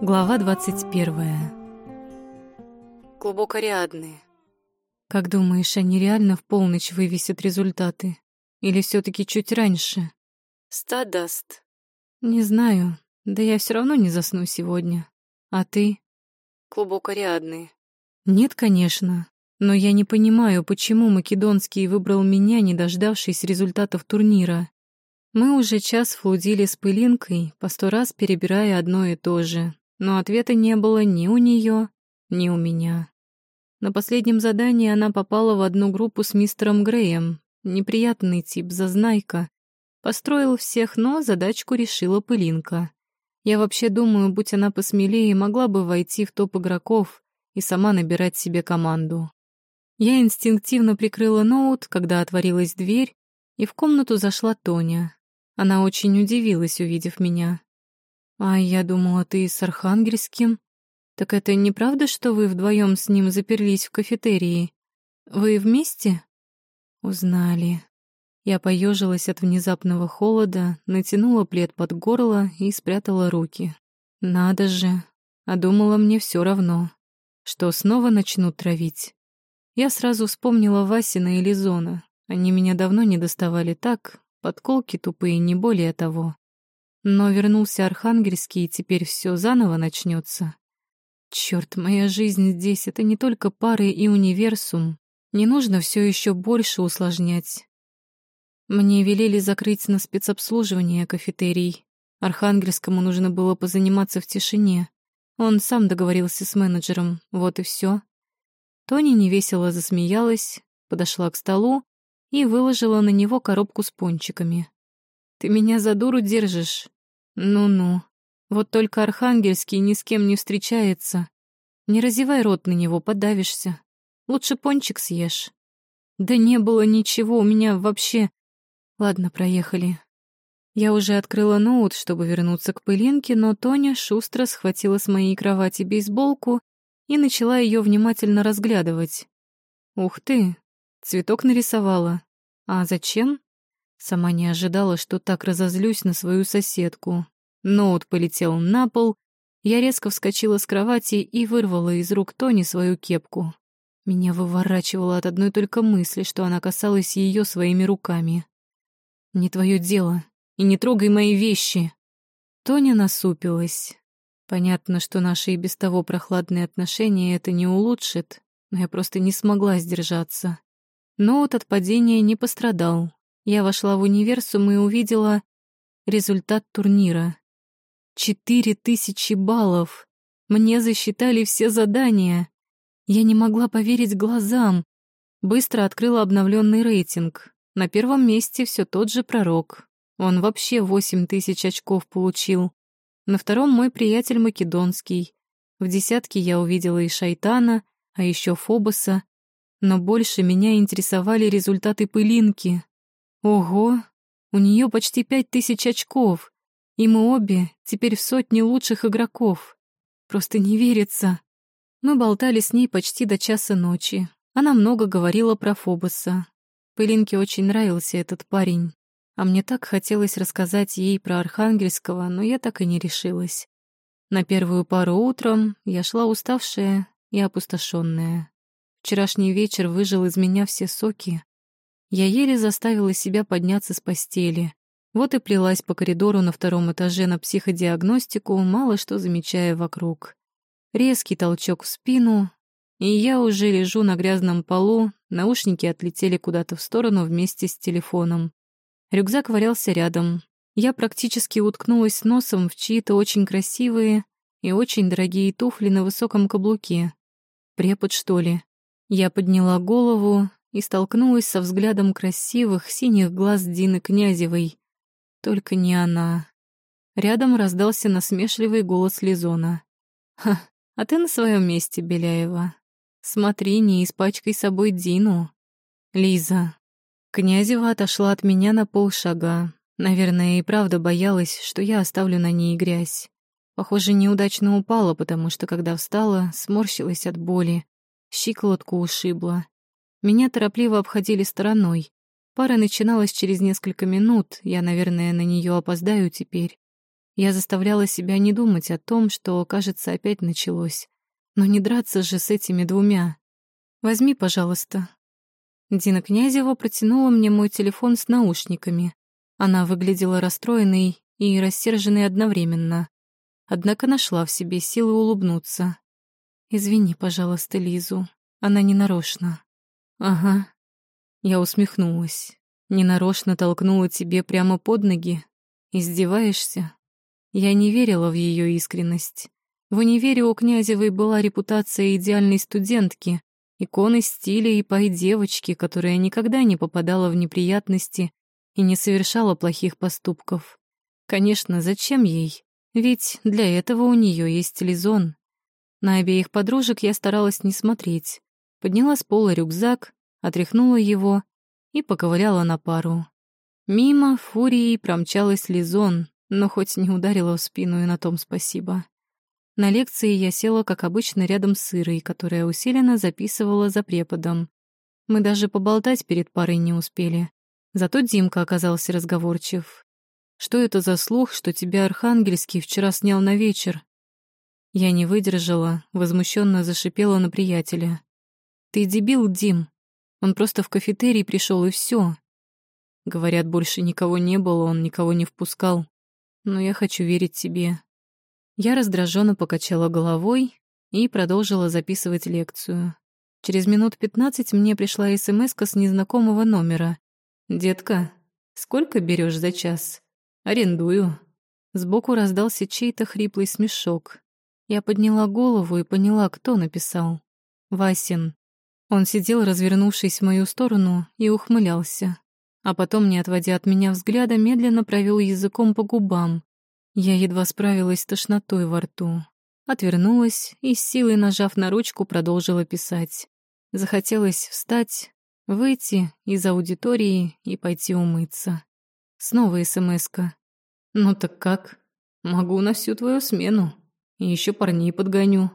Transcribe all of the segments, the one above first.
Глава 21. Глубокорядные. Как думаешь, они реально в полночь вывесят результаты? Или все таки чуть раньше? Стадаст. Не знаю. Да я все равно не засну сегодня. А ты? Глубокорядные. Нет, конечно. Но я не понимаю, почему Македонский выбрал меня, не дождавшись результатов турнира. Мы уже час флудили с пылинкой, по сто раз перебирая одно и то же, но ответа не было ни у нее, ни у меня. На последнем задании она попала в одну группу с мистером Греем, неприятный тип, зазнайка. Построил всех, но задачку решила пылинка. Я вообще думаю, будь она посмелее, могла бы войти в топ игроков и сама набирать себе команду. Я инстинктивно прикрыла ноут, когда отворилась дверь, и в комнату зашла Тоня. Она очень удивилась, увидев меня. «А я думала, ты с Архангельским. Так это неправда, что вы вдвоем с ним заперлись в кафетерии? Вы вместе?» «Узнали». Я поежилась от внезапного холода, натянула плед под горло и спрятала руки. «Надо же!» А думала, мне все равно, что снова начнут травить. Я сразу вспомнила Васина и Лизона. Они меня давно не доставали так, подколки тупые, не более того. Но вернулся Архангельский, и теперь все заново начнется. Черт, моя жизнь здесь — это не только пары и универсум. Не нужно все еще больше усложнять. Мне велели закрыть на спецобслуживание кафетерий. Архангельскому нужно было позаниматься в тишине. Он сам договорился с менеджером, вот и все. Тони невесело засмеялась, подошла к столу и выложила на него коробку с пончиками. «Ты меня за дуру держишь? Ну-ну. Вот только Архангельский ни с кем не встречается. Не разевай рот на него, подавишься. Лучше пончик съешь». «Да не было ничего, у меня вообще...» «Ладно, проехали». Я уже открыла ноут, чтобы вернуться к пылинке, но Тоня шустро схватила с моей кровати бейсболку и начала ее внимательно разглядывать. Ух ты, цветок нарисовала. А зачем? Сама не ожидала, что так разозлюсь на свою соседку. Ноут полетел на пол, я резко вскочила с кровати и вырвала из рук Тони свою кепку. Меня выворачивало от одной только мысли, что она касалась ее своими руками. «Не твое дело, и не трогай мои вещи!» Тоня насупилась. Понятно, что наши и без того прохладные отношения это не улучшит, но я просто не смогла сдержаться. Ноут от падения не пострадал. Я вошла в универсум и увидела результат турнира. Четыре тысячи баллов. Мне засчитали все задания. Я не могла поверить глазам. Быстро открыла обновленный рейтинг. На первом месте все тот же пророк. Он вообще восемь тысяч очков получил. На втором мой приятель Македонский. В десятке я увидела и Шайтана, а еще Фобоса. Но больше меня интересовали результаты пылинки. Ого, у нее почти пять тысяч очков, и мы обе теперь в сотне лучших игроков. Просто не верится. Мы болтали с ней почти до часа ночи. Она много говорила про Фобоса. Пылинке очень нравился этот парень. А мне так хотелось рассказать ей про Архангельского, но я так и не решилась. На первую пару утром я шла уставшая и опустошенная. Вчерашний вечер выжил из меня все соки. Я еле заставила себя подняться с постели. Вот и плелась по коридору на втором этаже на психодиагностику, мало что замечая вокруг. Резкий толчок в спину, и я уже лежу на грязном полу, наушники отлетели куда-то в сторону вместе с телефоном. Рюкзак валялся рядом. Я практически уткнулась носом в чьи-то очень красивые и очень дорогие туфли на высоком каблуке. Препод, что ли? Я подняла голову и столкнулась со взглядом красивых синих глаз Дины Князевой. Только не она. Рядом раздался насмешливый голос Лизона. «Ха, а ты на своем месте, Беляева. Смотри, не испачкай собой Дину. Лиза, Князева отошла от меня на полшага. Наверное, и правда боялась, что я оставлю на ней грязь. Похоже, неудачно упала, потому что, когда встала, сморщилась от боли. Щиколотку ушибла. Меня торопливо обходили стороной. Пара начиналась через несколько минут, я, наверное, на нее опоздаю теперь. Я заставляла себя не думать о том, что, кажется, опять началось. Но не драться же с этими двумя. Возьми, пожалуйста. Дина Князева протянула мне мой телефон с наушниками. Она выглядела расстроенной и рассерженной одновременно. Однако нашла в себе силы улыбнуться. «Извини, пожалуйста, Лизу. Она не нарочно». «Ага». Я усмехнулась. Ненарочно толкнула тебе прямо под ноги. Издеваешься? Я не верила в ее искренность. В универе у Князевой была репутация идеальной студентки, иконы стиля и пай девочки, которая никогда не попадала в неприятности и не совершала плохих поступков. Конечно, зачем ей? Ведь для этого у нее есть лизон. На обеих подружек я старалась не смотреть. Подняла с пола рюкзак, отряхнула его и поковыряла на пару. Мимо фурией промчалась Лизон, но хоть не ударила в спину, и на том спасибо. На лекции я села, как обычно, рядом с Ирой, которая усиленно записывала за преподом. Мы даже поболтать перед парой не успели. Зато Димка оказался разговорчив. «Что это за слух, что тебя Архангельский вчера снял на вечер?» Я не выдержала, возмущенно зашипела на приятеля. «Ты дебил, Дим. Он просто в кафетерий пришел и все. Говорят, больше никого не было, он никого не впускал. Но я хочу верить тебе. Я раздраженно покачала головой и продолжила записывать лекцию. Через минут пятнадцать мне пришла смс с незнакомого номера. «Детка, сколько берешь за час?» «Арендую». Сбоку раздался чей-то хриплый смешок. Я подняла голову и поняла, кто написал. Васин. Он сидел, развернувшись в мою сторону, и ухмылялся. А потом, не отводя от меня взгляда, медленно провел языком по губам. Я едва справилась с тошнотой во рту. Отвернулась и, с силой нажав на ручку, продолжила писать. Захотелось встать, выйти из аудитории и пойти умыться. Снова СМС-ка. «Ну так как? Могу на всю твою смену. И еще парней подгоню».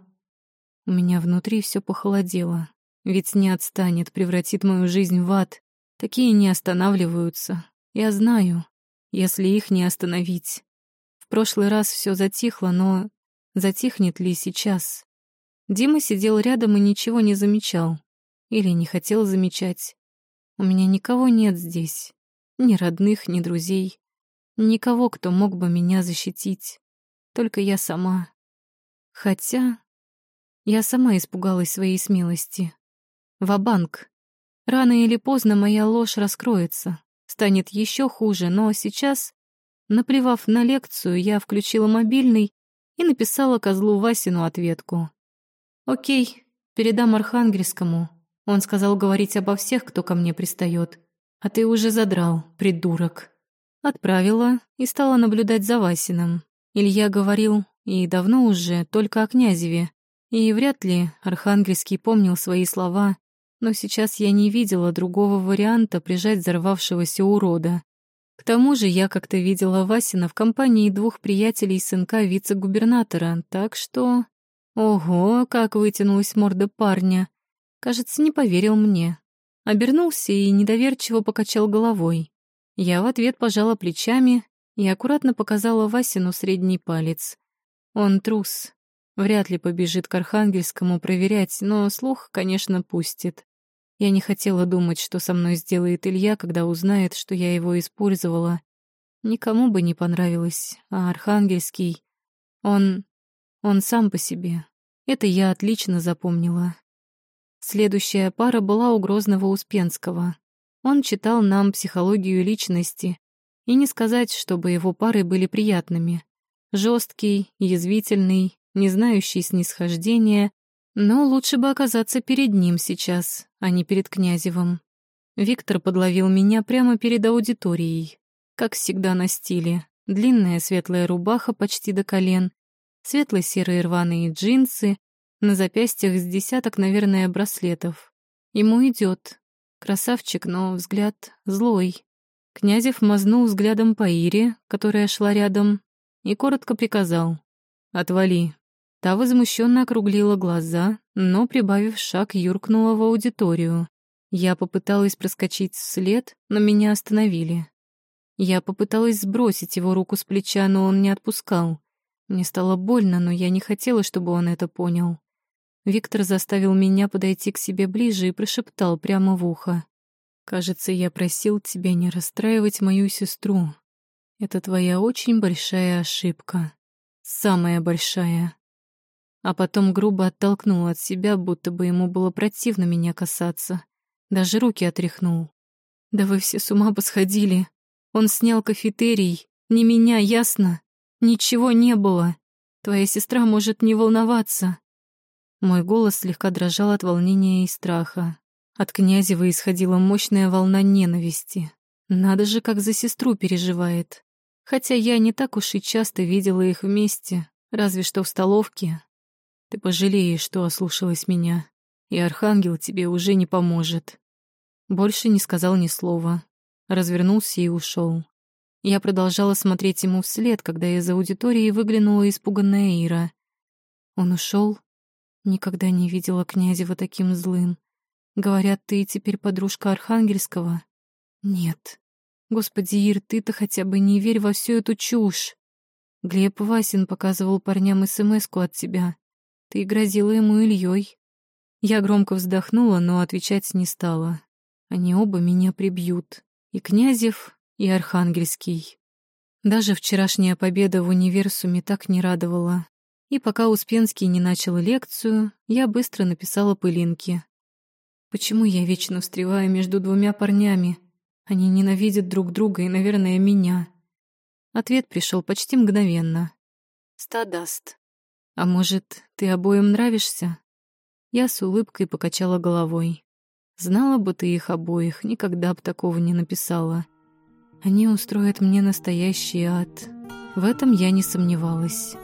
У меня внутри все похолодело. Ведь не отстанет, превратит мою жизнь в ад. Такие не останавливаются. Я знаю, если их не остановить. В прошлый раз все затихло, но затихнет ли сейчас? Дима сидел рядом и ничего не замечал. Или не хотел замечать. У меня никого нет здесь. Ни родных, ни друзей. Никого, кто мог бы меня защитить. Только я сама. Хотя я сама испугалась своей смелости. Ва-банк. Рано или поздно моя ложь раскроется, станет еще хуже, но сейчас, наплевав на лекцию, я включила мобильный и написала козлу Васину ответку. «Окей, передам Архангельскому. Он сказал говорить обо всех, кто ко мне пристает. А ты уже задрал, придурок». Отправила и стала наблюдать за Васиным. Илья говорил, и давно уже, только о Князеве. И вряд ли Архангельский помнил свои слова но сейчас я не видела другого варианта прижать взорвавшегося урода. К тому же я как-то видела Васина в компании двух приятелей сынка вице-губернатора, так что... Ого, как вытянулась морда парня. Кажется, не поверил мне. Обернулся и недоверчиво покачал головой. Я в ответ пожала плечами и аккуратно показала Васину средний палец. Он трус. Вряд ли побежит к Архангельскому проверять, но слух, конечно, пустит. Я не хотела думать, что со мной сделает Илья, когда узнает, что я его использовала. Никому бы не понравилось, а Архангельский... Он... он сам по себе. Это я отлично запомнила. Следующая пара была у Грозного Успенского. Он читал нам психологию личности, и не сказать, чтобы его пары были приятными. Жесткий, язвительный, не знающий снисхождения, но лучше бы оказаться перед ним сейчас, а не перед Князевым. Виктор подловил меня прямо перед аудиторией. Как всегда на стиле. Длинная светлая рубаха почти до колен, светло-серые рваные джинсы, на запястьях с десяток, наверное, браслетов. Ему идет. Красавчик, но взгляд злой. Князев мазнул взглядом по Ире, которая шла рядом, и коротко приказал. «Отвали, Та возмущенно округлила глаза, но, прибавив шаг, юркнула в аудиторию. Я попыталась проскочить вслед, но меня остановили. Я попыталась сбросить его руку с плеча, но он не отпускал. Мне стало больно, но я не хотела, чтобы он это понял. Виктор заставил меня подойти к себе ближе и прошептал прямо в ухо. «Кажется, я просил тебя не расстраивать мою сестру. Это твоя очень большая ошибка. Самая большая». А потом грубо оттолкнул от себя, будто бы ему было противно меня касаться. Даже руки отряхнул. «Да вы все с ума посходили. Он снял кафетерий. Не меня, ясно? Ничего не было. Твоя сестра может не волноваться». Мой голос слегка дрожал от волнения и страха. От Князева исходила мощная волна ненависти. Надо же, как за сестру переживает. Хотя я не так уж и часто видела их вместе, разве что в столовке. Ты пожалеешь, что ослушалась меня, и Архангел тебе уже не поможет. Больше не сказал ни слова. Развернулся и ушел. Я продолжала смотреть ему вслед, когда из аудитории выглянула испуганная Ира. Он ушел. Никогда не видела Князева таким злым. Говорят, ты теперь подружка Архангельского? Нет. Господи, Ир, ты-то хотя бы не верь во всю эту чушь. Глеб Васин показывал парням смс от тебя. Ты грозила ему Ильей. Я громко вздохнула, но отвечать не стала. Они оба меня прибьют. И Князев, и Архангельский. Даже вчерашняя победа в универсуме так не радовала. И пока Успенский не начал лекцию, я быстро написала пылинки. Почему я вечно встреваю между двумя парнями? Они ненавидят друг друга и, наверное, меня. Ответ пришел почти мгновенно. Стадаст. А может, ты обоим нравишься? Я с улыбкой покачала головой. Знала бы ты их обоих, никогда бы такого не написала. Они устроят мне настоящий ад. В этом я не сомневалась.